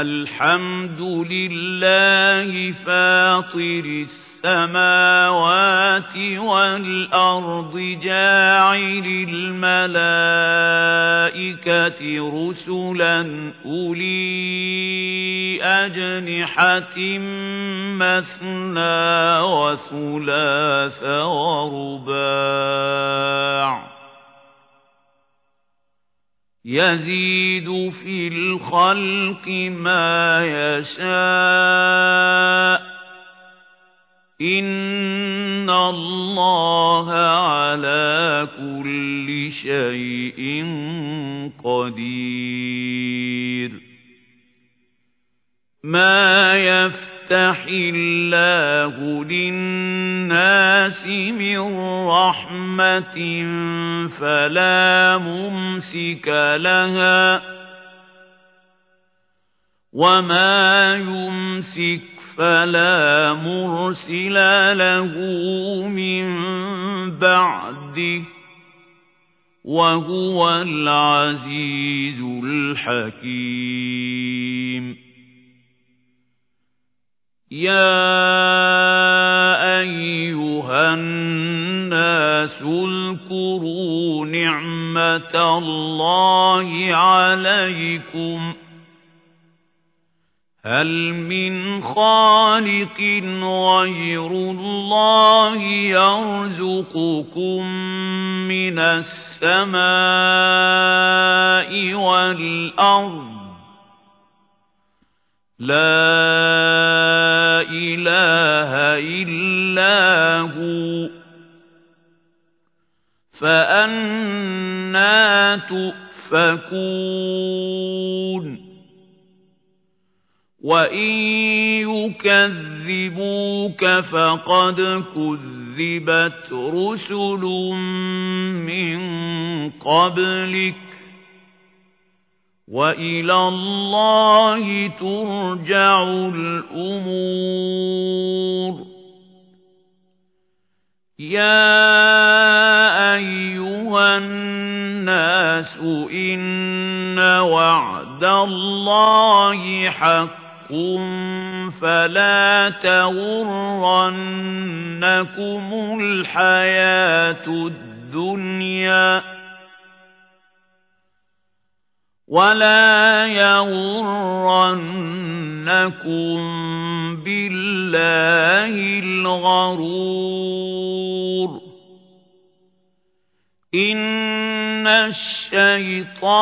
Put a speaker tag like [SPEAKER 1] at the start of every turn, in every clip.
[SPEAKER 1] الحمد لله فاطر السماوات والأرض جاعل الملائكة رسلا أولي أجنحة مثنى وثلاث ورباع. يزيد في الخلق ما يشاء. إن الله على كل شيء قدير. ما يفتح الله للناس من رحمة فلا ممسك لها وما يمسك فلا مرسل له من بعده وهو العزيز الحكيم يا أيها الناس اذكروا نعمة الله عليكم هل من خالق غير الله يرزقكم من السماء والأرض لا إله إلا هو. فأنا تؤفكون. وَإِن يُكَذِّبُوكَ فَقَدْ كُذِّبَتْ رُسُلٌ مِّن قَبْلِكَ. وَإِلَى اللَّهِ تُرْجَعُ الْأُمُورُ يَا أَيُّهَا النَّاسُ إِنَّ وَعْدَ اللَّهِ حَقٌّ فلا تغرنكم الحياة الدنيا ولا يغرنكم بالله الغرور إن الشيطان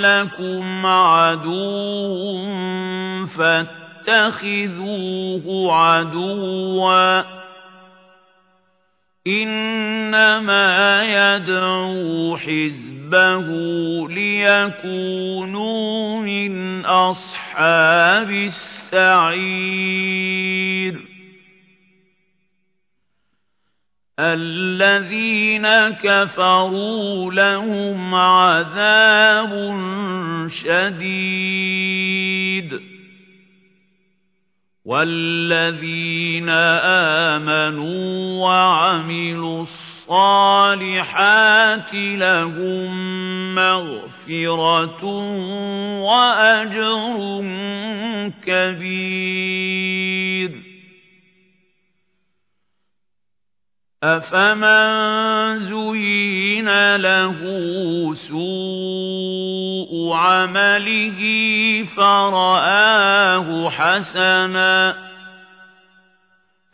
[SPEAKER 1] لكم عدو فاتخذوه عدوا إنما يدعو حزبه ليكونوا من أصحاب السعير. الذين كفروا لهم عذاب شديد. والذين آمنوا وعملوا الصالحات لهم مغفرة وأجر كبير. أفمن زين له سوء عمله فرآه حسنا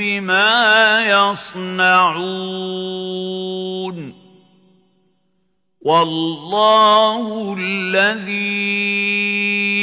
[SPEAKER 1] بما يصنعون والله الذي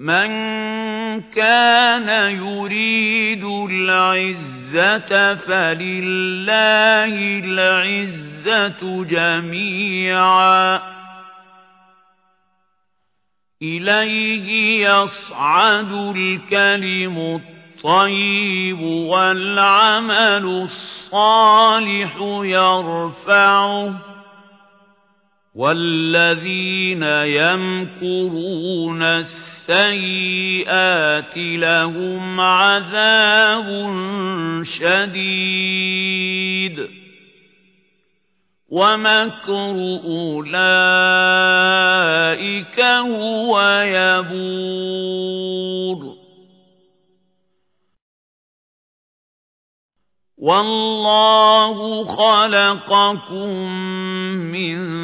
[SPEAKER 1] من كان يريد العزة فلله العزة جميعا إليه يصعد الكلم الطيب والعمل الصالح يرفعه والذين يمكرون السيئات لهم عذاب شديد ومكر أولئك هو يبور والله خلقكم من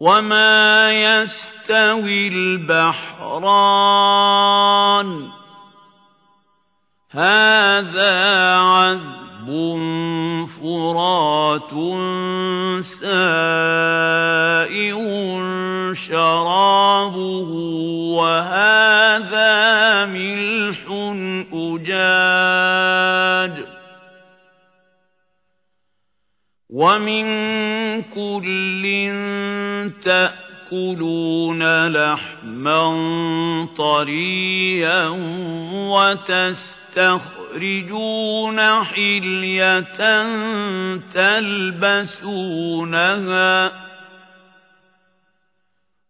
[SPEAKER 1] وما يستوي البحران هذا عذب فرات سائغ شرابه وهذا ملح أجاج ومن كل تأكلون لحما طريا وتستخرجون حلية تلبسونها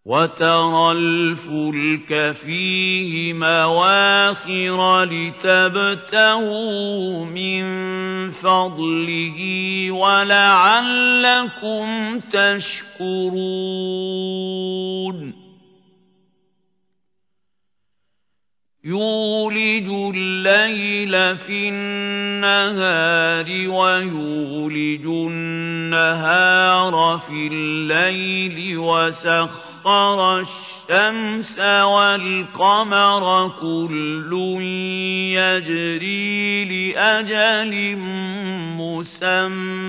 [SPEAKER 1] وترى الفلك فيه مواخر لتبتغوا من فضله ولعلكم تشكرون يولج الليل في النهار ويولج النهار في الليل وسخر سخر الشمس والقمر كل يجري لأجل مسمى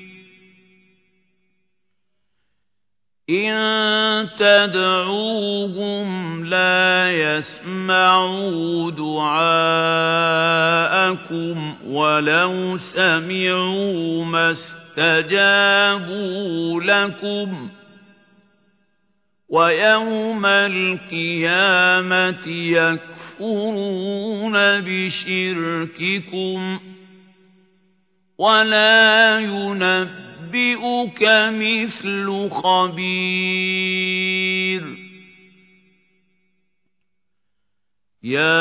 [SPEAKER 1] إن تدعوهم لا يسمعوا دعاءكم ولو سمعوا ما استجابوا لكم ويوم القيامة يكفرون بشرككم ولا ينبئك مثل خبير. يا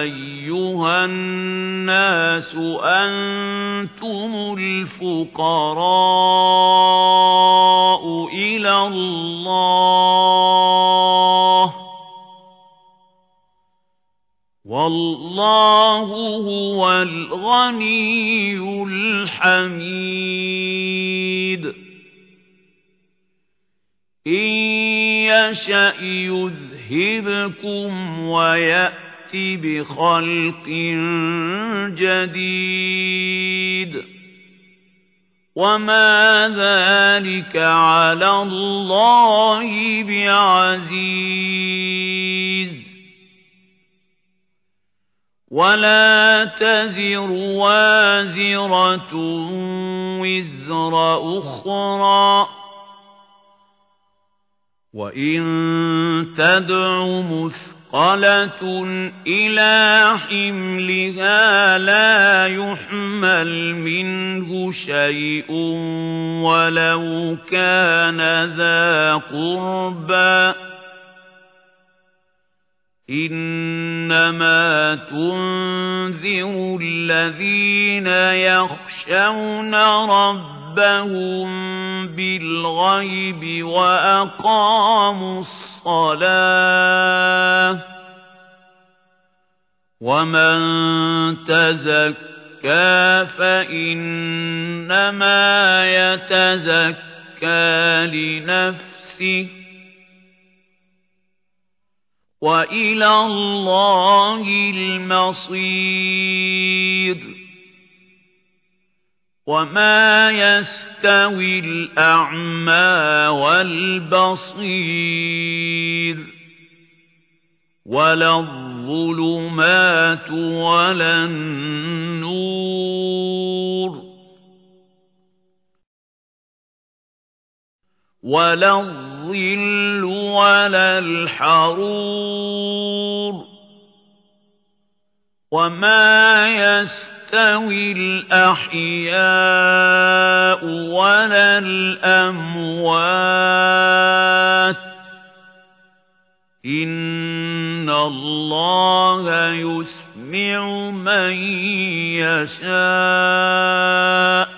[SPEAKER 1] أيها الناس أنتم الفقراء اللَّهِ. وَاللَّهُ هُوَ الْغَنِيُّ الْحَمِيدُ. إِن يَشَأْ يُذْهِبْكُمْ وَيَأْتِ بِخَلْقٍ جَدِيدٍ. وَمَا ذَلِكَ عَلَى اللَّهِ بِعَزِيزٍ. وَلَا تَزِرُ وَازِرَةٌ وِزْرَ أُخْرَىٰ وَإِن تَدْعُ مُثْقَلَةٌ إِلَىٰ حِمْلِهَا لَا يُحْمَلْ مِنْهُ شَيْءٌ وَلَوْ كَانَ ذَا قُرْبَىٰ إِنَّمَا تُنذِرُ الَّذِينَ يَخْشَوْنَ رَبَّهُم بِالْغَيْبِ وَأَقَامُوا الصَّلَاةَ وَمَن تَزَكَّىٰ فَإِنَّمَا يَتَزَكَّىٰ لِنَفْسِهِ وَإِلَى اللَّهِ الْمَصِيرُ. وَمَا يَسْتَوِي الْأَعْمَىٰ وَالْبَصِيرُ. وَلَا الظُّلُمَاتُ وَلَا النُّورُ. وَلَا الظِّلُّ وَلَا الْحَرُورُ وَمَا يَسْتَوِي الْأَحْيَاءُ وَلَا الْأَمْوَاتُ ۚ إِنَّ اللَّهَ يُسْمِعُ مَن يَشَاءُ ۖ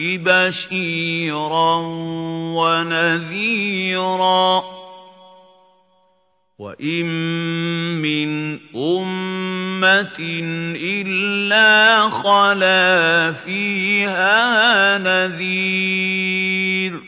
[SPEAKER 1] بَشِيرًا وَنَذِيرًا وَإِن مِّنْ أُمَّةٍ إِلَّا خَلَا فِيهَا نَذِيرٌ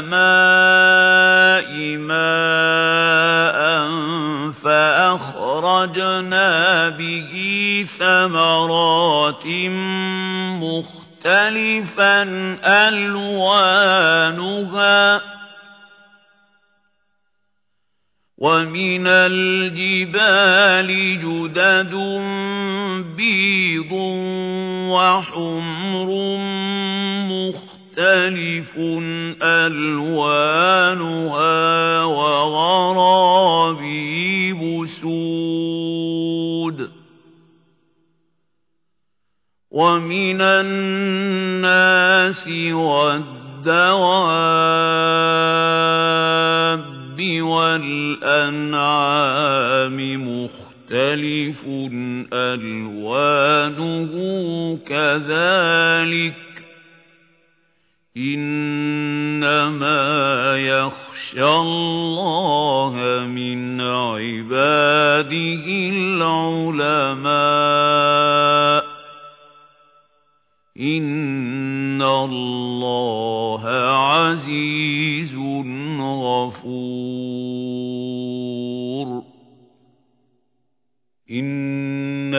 [SPEAKER 1] مَاءً فَأَخْرَجْنَا بِهِ ثَمَرَاتٍ مُّخْتَلِفًا أَلْوَانُهَا ۚ وَمِنَ الْجِبَالِ جُدَدٌ بِيضٌ وَحُمْرٌ مُّخْتَلِفٌ أَلْوَانُهَا وَغَرَابِيبُ سُودٌ. وَمِنَ النَّاسِ وَالدَّوَابِّ وَالْأَنْعَامِ مُخْتَلِفٌ ألوانه كذلك إنما يخشى الله من عباده العلماء. إن الله عزيز غفور. إن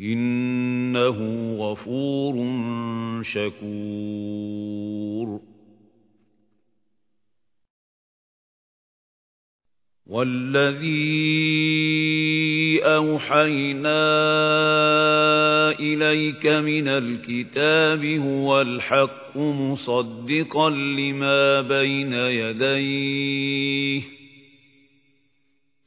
[SPEAKER 1] إنه غفور شكور. والذي أوحينا إليك من الكتاب هو الحق مصدقا لما بين يديه.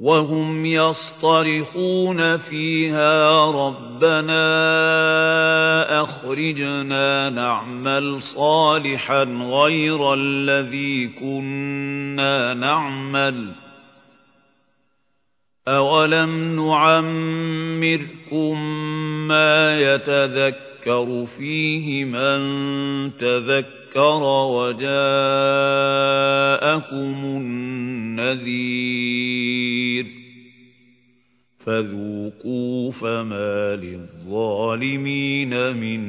[SPEAKER 1] وهم يصطرخون فيها ربنا أخرجنا نعمل صالحا غير الذي كنا نعمل أولم نعمركم ما يتذكر فيه من تذكر وجاءكم النذير فذوقوا فما للظالمين من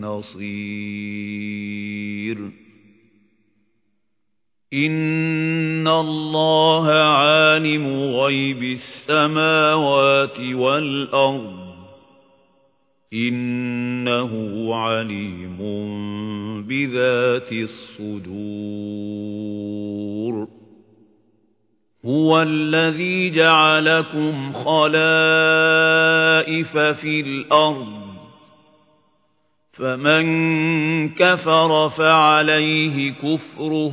[SPEAKER 1] نصير إن الله عالم غيب السماوات والأرض إنه عليم بذات الصدور. هو الذي جعلكم خلائف في الأرض. فمن كفر فعليه كفره.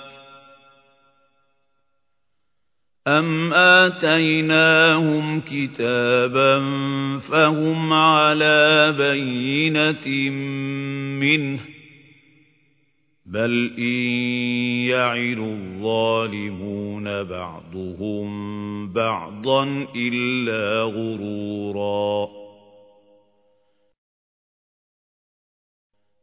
[SPEAKER 1] أَمْ آتَيْنَاهُمْ كِتَابًا فَهُمْ عَلَىٰ بَيِّنَةٍ مِّنْهُ ۚ بَلْ إِن يَعِدُ الظَّالِمُونَ بَعْضُهُم بَعْضًا إِلَّا غُرُورًا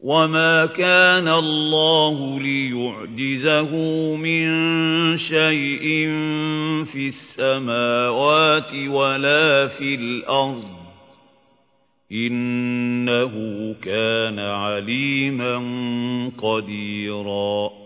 [SPEAKER 1] وَمَا كَانَ اللَّهُ لِيُعْجِزَهُ مِن شَيْءٍ فِي السَّمَاوَاتِ وَلَا فِي الْأَرْضِ إِنَّهُ كَانَ عَلِيمًا قَدِيرًا